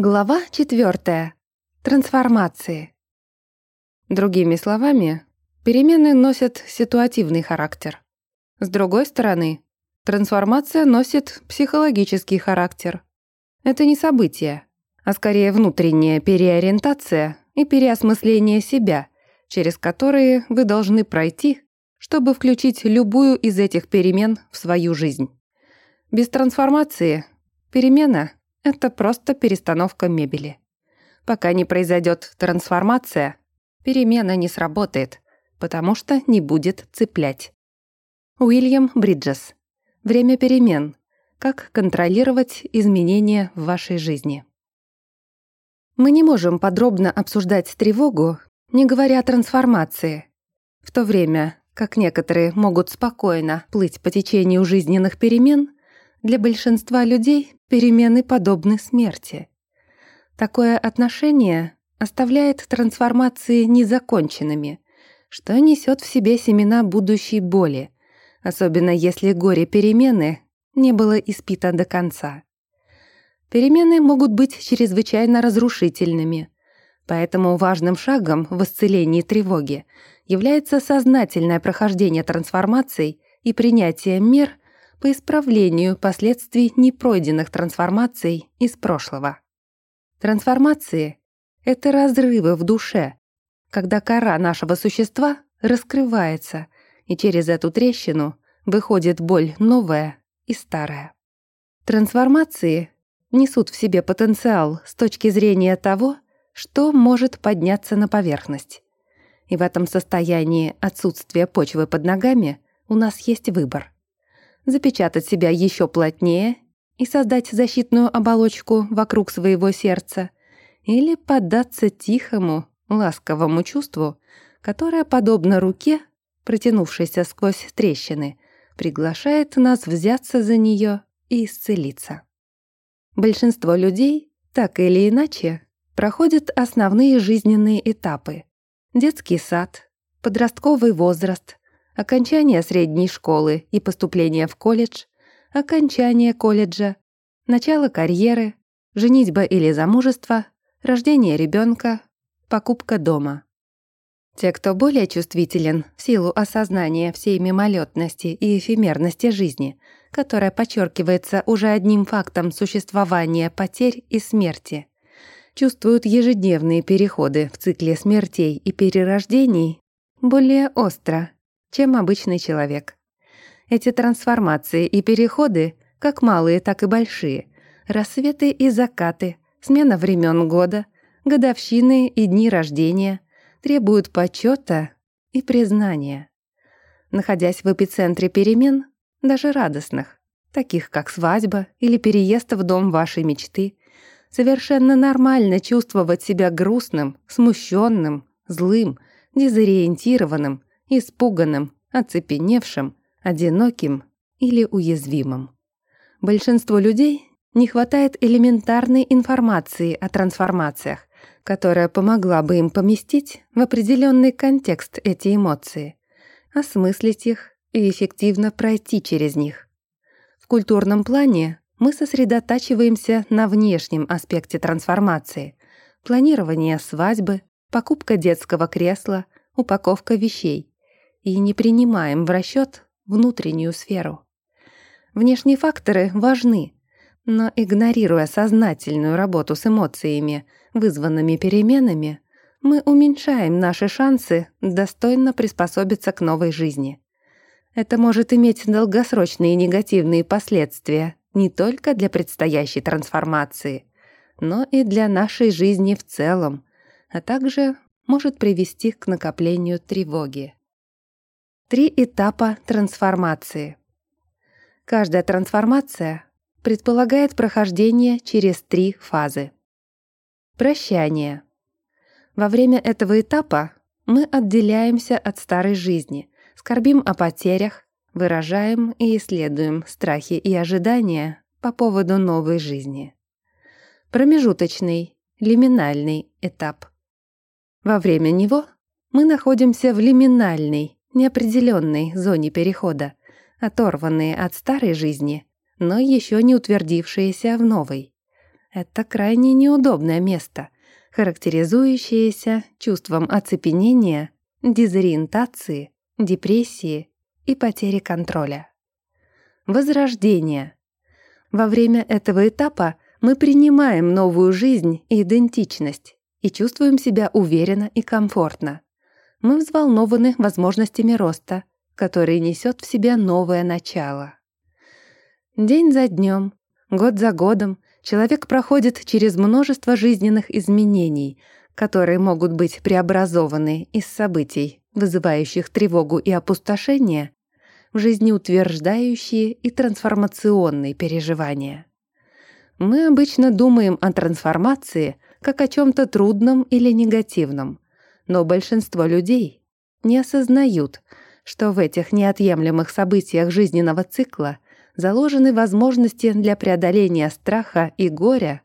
Глава четвертая. Трансформации. Другими словами, перемены носят ситуативный характер. С другой стороны, трансформация носит психологический характер. Это не событие, а скорее внутренняя переориентация и переосмысление себя, через которые вы должны пройти, чтобы включить любую из этих перемен в свою жизнь. Без трансформации перемена — это просто перестановка мебели. Пока не произойдет трансформация, перемена не сработает, потому что не будет цеплять. Уильям Бриджес. Время перемен. Как контролировать изменения в вашей жизни. Мы не можем подробно обсуждать тревогу, не говоря о трансформации. В то время, как некоторые могут спокойно плыть по течению жизненных перемен, для большинства людей перемены подобны смерти. Такое отношение оставляет трансформации незаконченными, что несет в себе семена будущей боли, особенно если горе перемены не было испито до конца. Перемены могут быть чрезвычайно разрушительными, поэтому важным шагом в исцелении тревоги является сознательное прохождение трансформаций и принятие мер по исправлению последствий непройденных трансформаций из прошлого. Трансформации — это разрывы в душе, когда кора нашего существа раскрывается, и через эту трещину выходит боль новая и старая. Трансформации несут в себе потенциал с точки зрения того, что может подняться на поверхность. И в этом состоянии отсутствия почвы под ногами у нас есть выбор. Запечатать себя еще плотнее и создать защитную оболочку вокруг своего сердца или поддаться тихому, ласковому чувству, которое, подобно руке, протянувшейся сквозь трещины, приглашает нас взяться за нее и исцелиться. Большинство людей, так или иначе, проходят основные жизненные этапы. Детский сад, подростковый возраст, окончание средней школы и поступление в колледж, окончание колледжа, начало карьеры, женитьба или замужество, рождение ребенка, покупка дома. Те, кто более чувствителен в силу осознания всей мимолетности и эфемерности жизни, которая подчеркивается уже одним фактом существования потерь и смерти, чувствуют ежедневные переходы в цикле смертей и перерождений более остро, чем обычный человек. Эти трансформации и переходы, как малые, так и большие, рассветы и закаты, смена времен года, годовщины и дни рождения, требуют почета и признания. Находясь в эпицентре перемен, даже радостных, таких как свадьба или переезд в дом вашей мечты, совершенно нормально чувствовать себя грустным, смущенным, злым, дезориентированным, испуганным, оцепеневшим, одиноким или уязвимым. Большинству людей не хватает элементарной информации о трансформациях, которая помогла бы им поместить в определенный контекст эти эмоции, осмыслить их и эффективно пройти через них. В культурном плане мы сосредотачиваемся на внешнем аспекте трансформации – планирование свадьбы, покупка детского кресла, упаковка вещей – и не принимаем в расчет внутреннюю сферу. Внешние факторы важны, но игнорируя сознательную работу с эмоциями, вызванными переменами, мы уменьшаем наши шансы достойно приспособиться к новой жизни. Это может иметь долгосрочные негативные последствия не только для предстоящей трансформации, но и для нашей жизни в целом, а также может привести к накоплению тревоги. Три этапа трансформации. Каждая трансформация предполагает прохождение через три фазы. Прощание. Во время этого этапа мы отделяемся от старой жизни, скорбим о потерях, выражаем и исследуем страхи и ожидания по поводу новой жизни. Промежуточный, лиминальный этап. Во время него мы находимся в лиминальной, неопределенной зоне перехода, оторванные от старой жизни, но еще не утвердившиеся в новой. Это крайне неудобное место, характеризующееся чувством оцепенения, дезориентации, депрессии и потери контроля. Возрождение. Во время этого этапа мы принимаем новую жизнь и идентичность и чувствуем себя уверенно и комфортно. Мы взволнованы возможностями роста, который несет в себе новое начало. День за днем, год за годом человек проходит через множество жизненных изменений, которые могут быть преобразованы из событий, вызывающих тревогу и опустошение, в жизнеутверждающие и трансформационные переживания. Мы обычно думаем о трансформации как о чем-то трудном или негативном, но большинство людей не осознают, что в этих неотъемлемых событиях жизненного цикла заложены возможности для преодоления страха и горя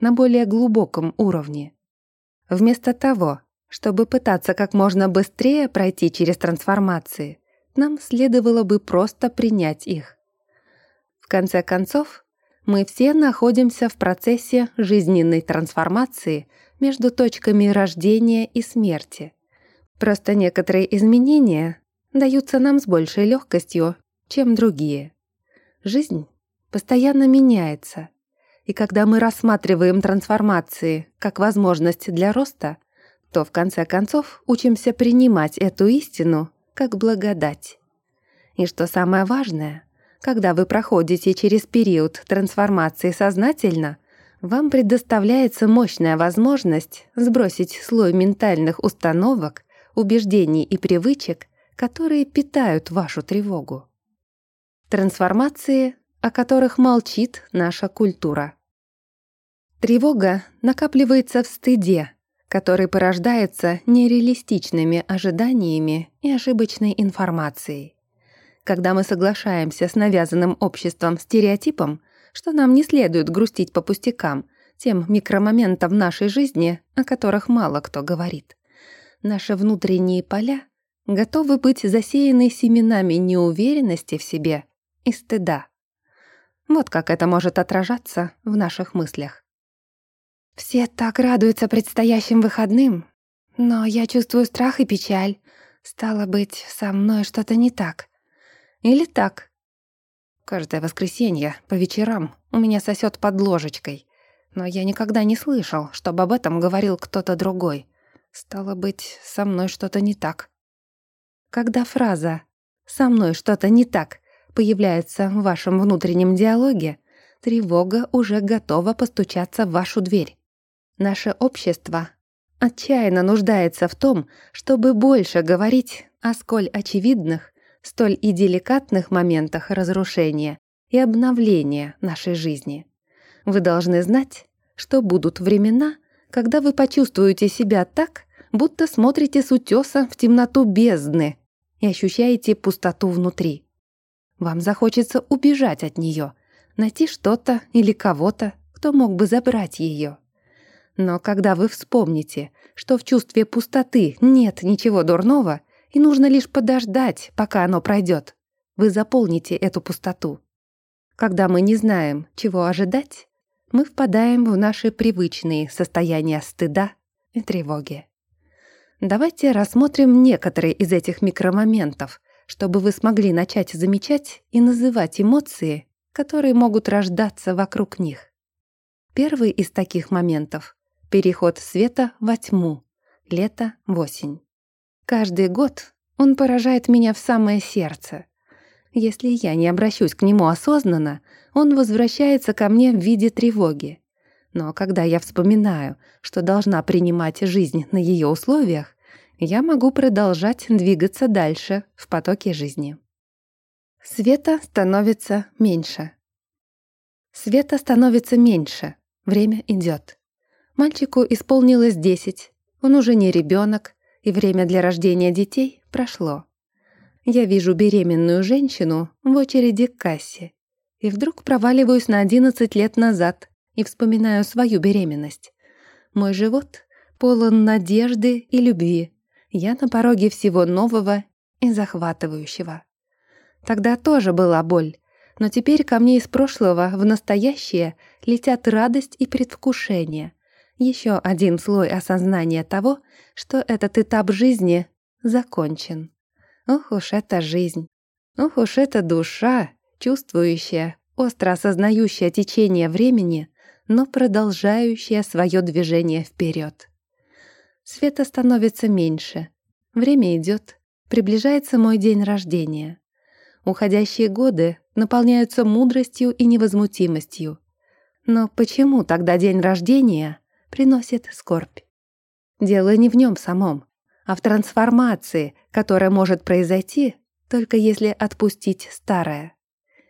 на более глубоком уровне. Вместо того, чтобы пытаться как можно быстрее пройти через трансформации, нам следовало бы просто принять их. В конце концов, мы все находимся в процессе жизненной трансформации между точками рождения и смерти. Просто некоторые изменения даются нам с большей легкостью, чем другие. Жизнь постоянно меняется, и когда мы рассматриваем трансформации как возможность для роста, то в конце концов учимся принимать эту истину как благодать. И что самое важное, когда вы проходите через период трансформации сознательно, вам предоставляется мощная возможность сбросить слой ментальных установок, убеждений и привычек, которые питают вашу тревогу. Трансформации, о которых молчит наша культура. Тревога накапливается в стыде, который порождается нереалистичными ожиданиями и ошибочной информацией когда мы соглашаемся с навязанным обществом стереотипом, что нам не следует грустить по пустякам, тем микромоментам в нашей жизни, о которых мало кто говорит. Наши внутренние поля готовы быть засеяны семенами неуверенности в себе и стыда. Вот как это может отражаться в наших мыслях. Все так радуются предстоящим выходным, но я чувствую страх и печаль. Стало быть, со мной что-то не так. Или так. Каждое воскресенье по вечерам у меня сосет под ложечкой, но я никогда не слышал, чтобы об этом говорил кто-то другой. Стало быть, со мной что-то не так. Когда фраза «со мной что-то не так» появляется в вашем внутреннем диалоге, тревога уже готова постучаться в вашу дверь. Наше общество отчаянно нуждается в том, чтобы больше говорить о сколь очевидных столь и деликатных моментах разрушения и обновления нашей жизни. Вы должны знать, что будут времена, когда вы почувствуете себя так, будто смотрите с утеса в темноту бездны и ощущаете пустоту внутри. Вам захочется убежать от нее, найти что-то или кого-то, кто мог бы забрать ее. Но когда вы вспомните, что в чувстве пустоты нет ничего дурного, и нужно лишь подождать, пока оно пройдет. Вы заполните эту пустоту. Когда мы не знаем, чего ожидать, мы впадаем в наши привычные состояния стыда и тревоги. Давайте рассмотрим некоторые из этих микромоментов, чтобы вы смогли начать замечать и называть эмоции, которые могут рождаться вокруг них. Первый из таких моментов — переход света во тьму, лето осень. Каждый год он поражает меня в самое сердце. Если я не обращусь к нему осознанно, он возвращается ко мне в виде тревоги. Но когда я вспоминаю, что должна принимать жизнь на ее условиях, я могу продолжать двигаться дальше в потоке жизни. Света становится меньше. Света становится меньше. Время идет. Мальчику исполнилось десять. Он уже не ребенок, и время для рождения детей прошло. Я вижу беременную женщину в очереди к кассе, и вдруг проваливаюсь на 11 лет назад и вспоминаю свою беременность. Мой живот полон надежды и любви. Я на пороге всего нового и захватывающего. Тогда тоже была боль, но теперь ко мне из прошлого в настоящее летят радость и предвкушение. Еще один слой осознания того, что этот этап жизни закончен. Ох уж эта жизнь. Ох уж эта душа, чувствующая, остро осознающая течение времени, но продолжающая свое движение вперед. Света становится меньше. Время идет, приближается мой день рождения. Уходящие годы наполняются мудростью и невозмутимостью. Но почему тогда день рождения приносит скорбь? Дело не в нем самом, а в трансформации, которая может произойти, только если отпустить старое.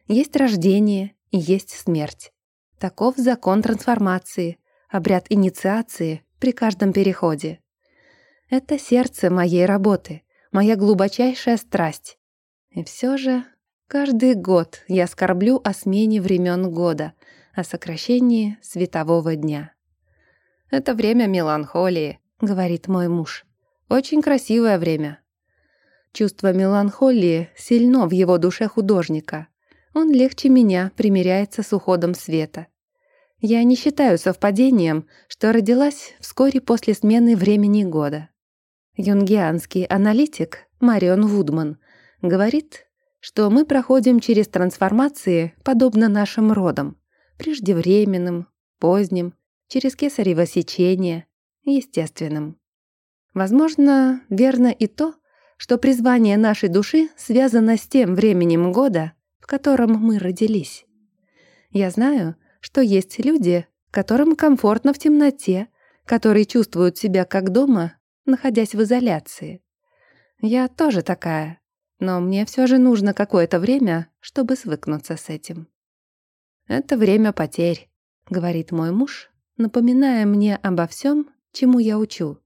Есть рождение и есть смерть. Таков закон трансформации, обряд инициации при каждом переходе. Это сердце моей работы, моя глубочайшая страсть. И все же каждый год я скорблю о смене времен года, о сокращении светового дня. «Это время меланхолии», — говорит мой муж. «Очень красивое время». Чувство меланхолии сильно в его душе художника. Он легче меня примиряется с уходом света. Я не считаю совпадением, что родилась вскоре после смены времени года. Юнгианский аналитик Марион Вудман говорит, что мы проходим через трансформации, подобно нашим родам, преждевременным, поздним, через кесарево сечение, естественным. Возможно, верно и то, что призвание нашей души связано с тем временем года, в котором мы родились. Я знаю, что есть люди, которым комфортно в темноте, которые чувствуют себя как дома, находясь в изоляции. Я тоже такая, но мне все же нужно какое-то время, чтобы свыкнуться с этим. «Это время потерь», — говорит мой муж, напоминая мне обо всем, чему я учу.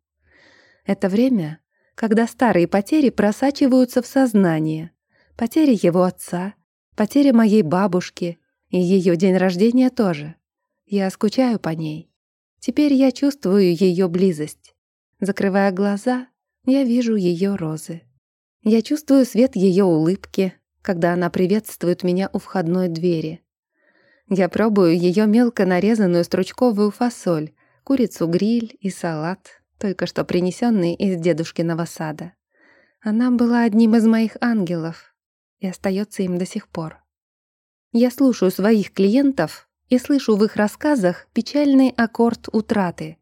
Это время, когда старые потери просачиваются в сознание. Потери его отца, потери моей бабушки и ее день рождения тоже. Я скучаю по ней. Теперь я чувствую ее близость. Закрывая глаза, я вижу ее розы. Я чувствую свет ее улыбки, когда она приветствует меня у входной двери. Я пробую ее мелко нарезанную стручковую фасоль, курицу-гриль и салат, только что принесенный из дедушкиного сада. Она была одним из моих ангелов и остается им до сих пор. Я слушаю своих клиентов и слышу в их рассказах печальный аккорд утраты.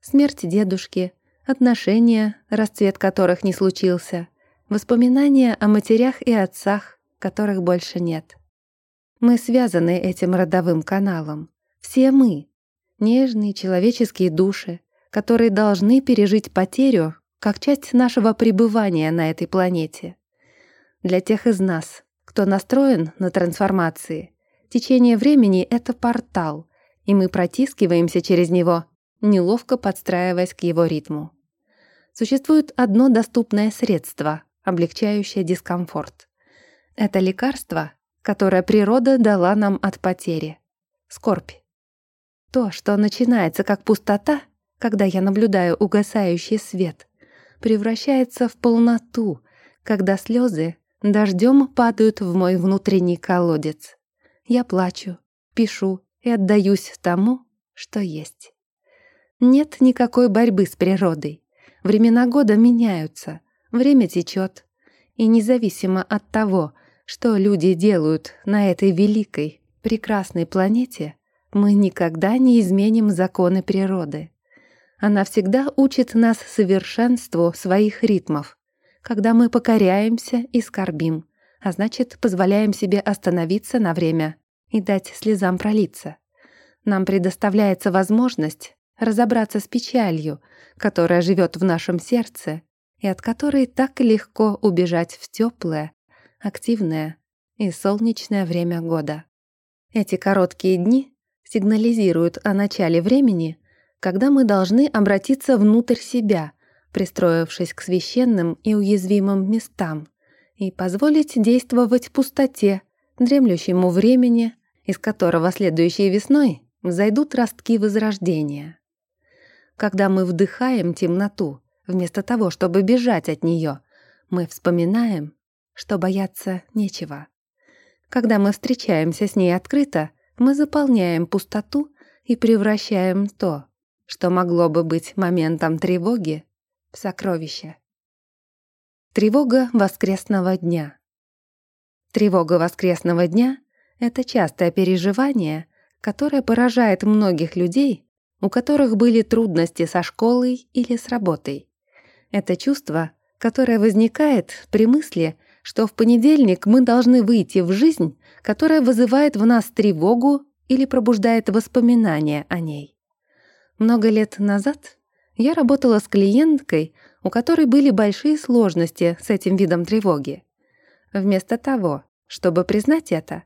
Смерть дедушки, отношения, расцвет которых не случился, воспоминания о матерях и отцах, которых больше нет. Мы связаны этим родовым каналом. Все мы. Нежные человеческие души, которые должны пережить потерю как часть нашего пребывания на этой планете. Для тех из нас, кто настроен на трансформации, течение времени — это портал, и мы протискиваемся через него, неловко подстраиваясь к его ритму. Существует одно доступное средство, облегчающее дискомфорт. Это лекарство, которое природа дала нам от потери. Скорбь. То, что начинается как пустота, когда я наблюдаю угасающий свет, превращается в полноту, когда слезы дождем падают в мой внутренний колодец. Я плачу, пишу и отдаюсь тому, что есть. Нет никакой борьбы с природой. Времена года меняются, время течет. И независимо от того, что люди делают на этой великой, прекрасной планете, мы никогда не изменим законы природы. Она всегда учит нас совершенству своих ритмов, когда мы покоряемся и скорбим, а значит, позволяем себе остановиться на время и дать слезам пролиться. Нам предоставляется возможность разобраться с печалью, которая живет в нашем сердце и от которой так легко убежать в теплое, активное и солнечное время года. Эти короткие дни сигнализируют о начале времени, когда мы должны обратиться внутрь себя, пристроившись к священным и уязвимым местам, и позволить действовать пустоте, дремлющему времени, из которого следующей весной взойдут ростки возрождения. Когда мы вдыхаем темноту, вместо того, чтобы бежать от нее, мы вспоминаем что бояться нечего. Когда мы встречаемся с ней открыто, мы заполняем пустоту и превращаем то, что могло бы быть моментом тревоги, в сокровище. Тревога воскресного дня. Тревога воскресного дня — это частое переживание, которое поражает многих людей, у которых были трудности со школой или с работой. Это чувство, которое возникает при мысли, что в понедельник мы должны выйти в жизнь, которая вызывает в нас тревогу или пробуждает воспоминания о ней. Много лет назад я работала с клиенткой, у которой были большие сложности с этим видом тревоги. Вместо того, чтобы признать это,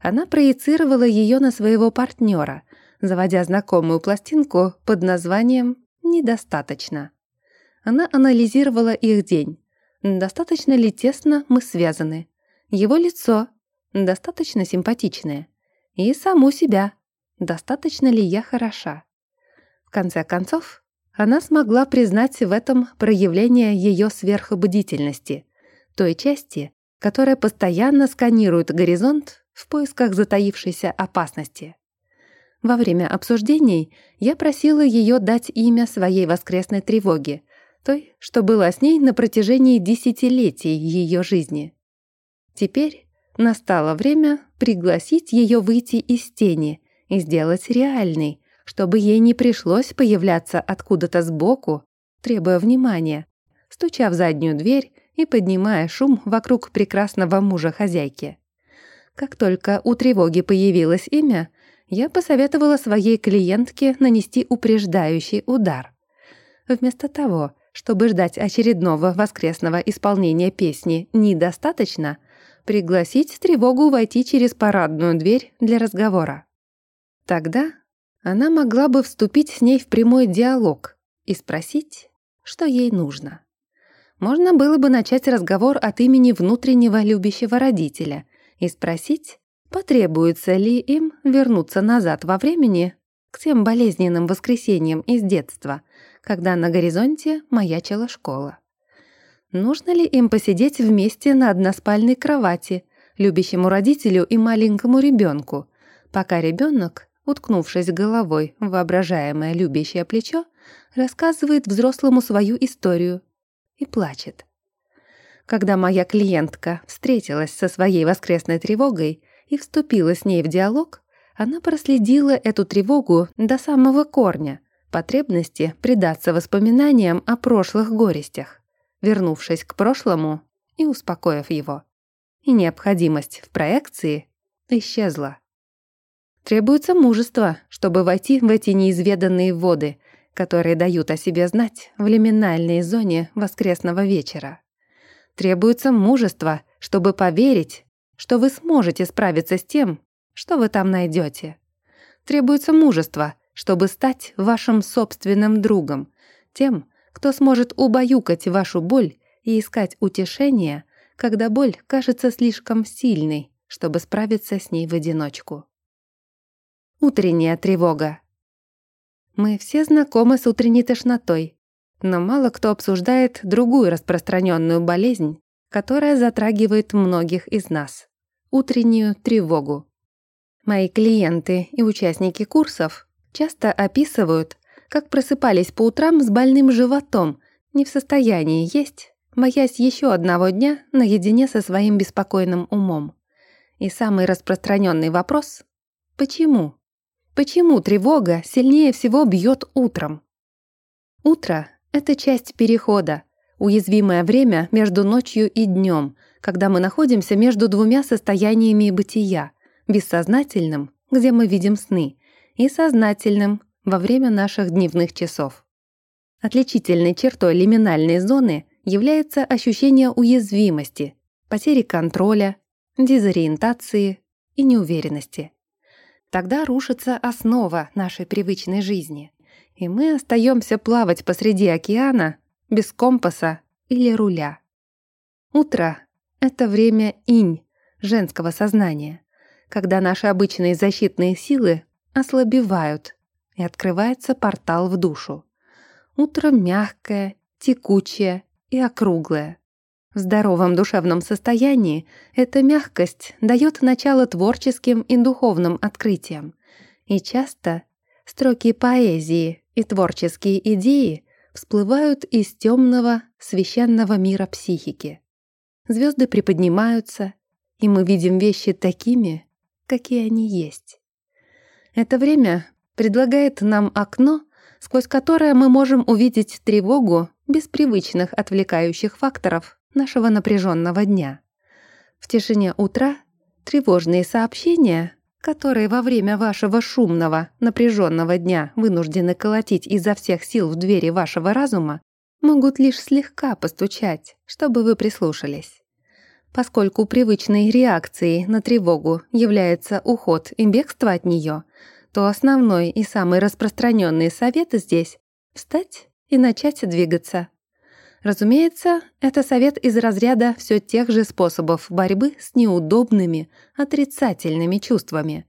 она проецировала ее на своего партнера, заводя знакомую пластинку под названием «Недостаточно». Она анализировала их день. Достаточно ли тесно мы связаны? Его лицо достаточно симпатичное. И саму себя. Достаточно ли я хороша? В конце концов, она смогла признать в этом проявление ее сверхобудительности, той части, которая постоянно сканирует горизонт в поисках затаившейся опасности. Во время обсуждений я просила ее дать имя своей воскресной тревоги, той, что была с ней на протяжении десятилетий ее жизни. Теперь настало время пригласить ее выйти из тени и сделать реальной, чтобы ей не пришлось появляться откуда-то сбоку, требуя внимания, стуча в заднюю дверь и поднимая шум вокруг прекрасного мужа хозяйки. Как только у тревоги появилось имя, я посоветовала своей клиентке нанести упреждающий удар. Вместо того, чтобы ждать очередного воскресного исполнения песни «Недостаточно», пригласить тревогу войти через парадную дверь для разговора. Тогда она могла бы вступить с ней в прямой диалог и спросить, что ей нужно. Можно было бы начать разговор от имени внутреннего любящего родителя и спросить, потребуется ли им вернуться назад во времени к тем болезненным воскресеньям из детства, когда на горизонте маячила школа. Нужно ли им посидеть вместе на односпальной кровати, любящему родителю и маленькому ребенку, пока ребенок уткнувшись головой в воображаемое любящее плечо, рассказывает взрослому свою историю и плачет. Когда моя клиентка встретилась со своей воскресной тревогой и вступила с ней в диалог, она проследила эту тревогу до самого корня, потребности предаться воспоминаниям о прошлых горестях, вернувшись к прошлому и успокоив его. И необходимость в проекции исчезла. Требуется мужество, чтобы войти в эти неизведанные воды, которые дают о себе знать в лиминальной зоне воскресного вечера. Требуется мужество, чтобы поверить, что вы сможете справиться с тем, что вы там найдете. Требуется мужество, чтобы стать вашим собственным другом, тем, кто сможет убаюкать вашу боль и искать утешение, когда боль кажется слишком сильной, чтобы справиться с ней в одиночку. Утренняя тревога. Мы все знакомы с утренней тошнотой, но мало кто обсуждает другую распространенную болезнь, которая затрагивает многих из нас – утреннюю тревогу. Мои клиенты и участники курсов часто описывают, как просыпались по утрам с больным животом, не в состоянии есть, боясь еще одного дня наедине со своим беспокойным умом. И самый распространенный вопрос – почему? Почему тревога сильнее всего бьет утром? Утро — это часть перехода, уязвимое время между ночью и днем, когда мы находимся между двумя состояниями бытия — бессознательным, где мы видим сны, и сознательным во время наших дневных часов. Отличительной чертой лиминальной зоны является ощущение уязвимости, потери контроля, дезориентации и неуверенности. Тогда рушится основа нашей привычной жизни, и мы остаемся плавать посреди океана без компаса или руля. Утро — это время инь, женского сознания, когда наши обычные защитные силы ослабевают, и открывается портал в душу. Утро мягкое, текучее и округлое. В здоровом душевном состоянии эта мягкость дает начало творческим и духовным открытиям. И часто строки поэзии и творческие идеи всплывают из темного священного мира психики. Звезды приподнимаются, и мы видим вещи такими, какие они есть. Это время предлагает нам окно, сквозь которое мы можем увидеть тревогу без привычных отвлекающих факторов нашего напряженного дня. В тишине утра тревожные сообщения, которые во время вашего шумного, напряженного дня вынуждены колотить изо всех сил в двери вашего разума, могут лишь слегка постучать, чтобы вы прислушались. Поскольку привычной реакцией на тревогу является уход и бегство от нее, то основной и самый распространенный совет здесь — встать и начать двигаться. Разумеется, это совет из разряда все тех же способов борьбы с неудобными, отрицательными чувствами.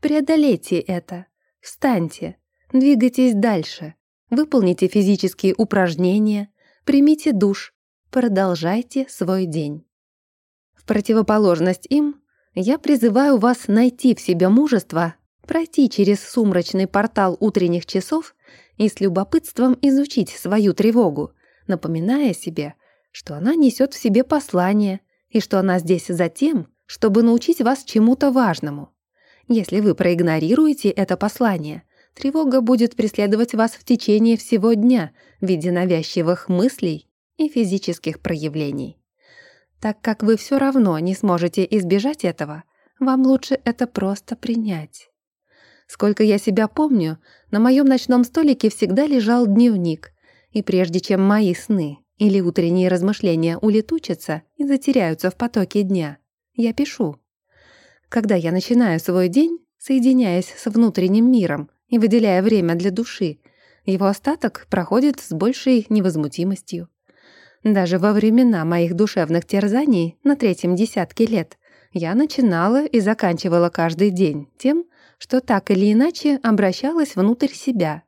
Преодолейте это, встаньте, двигайтесь дальше, выполните физические упражнения, примите душ, продолжайте свой день. В противоположность им, я призываю вас найти в себе мужество, пройти через сумрачный портал утренних часов и с любопытством изучить свою тревогу, напоминая себе, что она несет в себе послание и что она здесь за тем, чтобы научить вас чему-то важному. Если вы проигнорируете это послание, тревога будет преследовать вас в течение всего дня в виде навязчивых мыслей и физических проявлений. Так как вы все равно не сможете избежать этого, вам лучше это просто принять. Сколько я себя помню, на моем ночном столике всегда лежал дневник, и прежде чем мои сны или утренние размышления улетучатся и затеряются в потоке дня, я пишу. Когда я начинаю свой день, соединяясь с внутренним миром и выделяя время для души, его остаток проходит с большей невозмутимостью. Даже во времена моих душевных терзаний на третьем десятке лет я начинала и заканчивала каждый день тем, что так или иначе обращалась внутрь себя.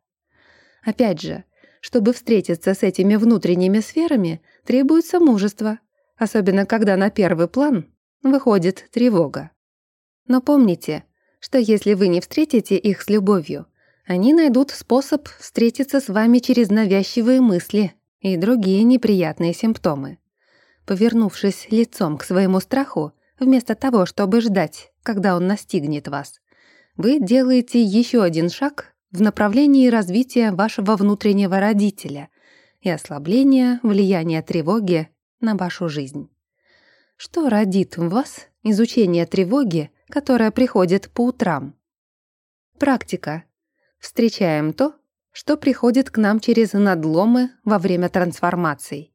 Опять же, чтобы встретиться с этими внутренними сферами, требуется мужество, особенно когда на первый план выходит тревога. Но помните, что если вы не встретите их с любовью, они найдут способ встретиться с вами через навязчивые мысли и другие неприятные симптомы. Повернувшись лицом к своему страху, вместо того, чтобы ждать, когда он настигнет вас, вы делаете еще один шаг в направлении развития вашего внутреннего родителя и ослабления влияния тревоги на вашу жизнь. Что родит в вас изучение тревоги, которая приходит по утрам? Практика. Встречаем то, что приходит к нам через надломы во время трансформаций.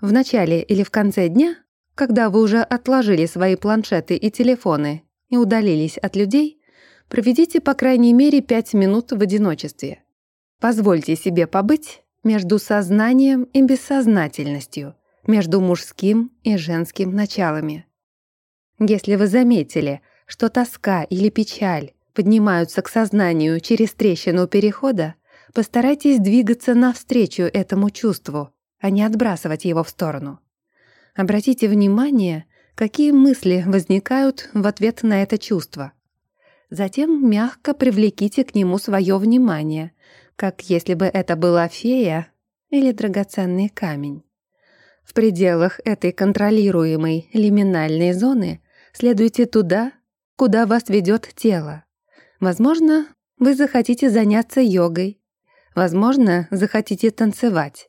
В начале или в конце дня, когда вы уже отложили свои планшеты и телефоны и удалились от людей, проведите по крайней мере 5 минут в одиночестве. Позвольте себе побыть между сознанием и бессознательностью, между мужским и женским началами. Если вы заметили, что тоска или печаль поднимаются к сознанию через трещину перехода, Постарайтесь двигаться навстречу этому чувству, а не отбрасывать его в сторону. Обратите внимание, какие мысли возникают в ответ на это чувство. Затем мягко привлеките к нему свое внимание, как если бы это была фея или драгоценный камень. В пределах этой контролируемой лиминальной зоны следуйте туда, куда вас ведет тело. Возможно, вы захотите заняться йогой Возможно, захотите танцевать.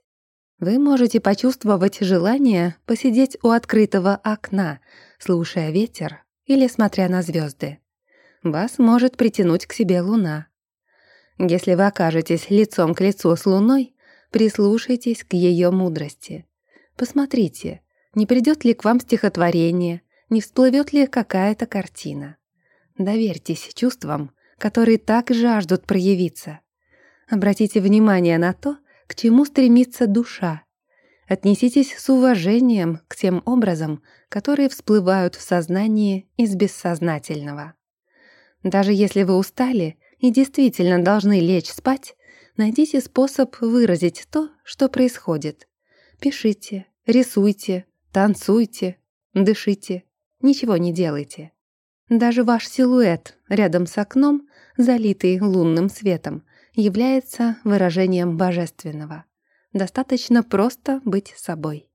Вы можете почувствовать желание посидеть у открытого окна, слушая ветер или смотря на звезды. Вас может притянуть к себе луна. Если вы окажетесь лицом к лицу с луной, прислушайтесь к ее мудрости. Посмотрите, не придет ли к вам стихотворение, не всплывет ли какая-то картина. Доверьтесь чувствам, которые так жаждут проявиться. Обратите внимание на то, к чему стремится душа. Отнеситесь с уважением к тем образам, которые всплывают в сознании из бессознательного. Даже если вы устали и действительно должны лечь спать, найдите способ выразить то, что происходит. Пишите, рисуйте, Танцуйте, дышите, ничего не делайте. Даже ваш силуэт рядом с окном, залитый лунным светом, является выражением божественного. Достаточно просто быть собой.